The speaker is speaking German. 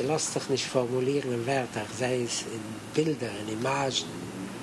sie lässt sich nicht formulieren in Wörtern, sei es in Bildern, in Imagen,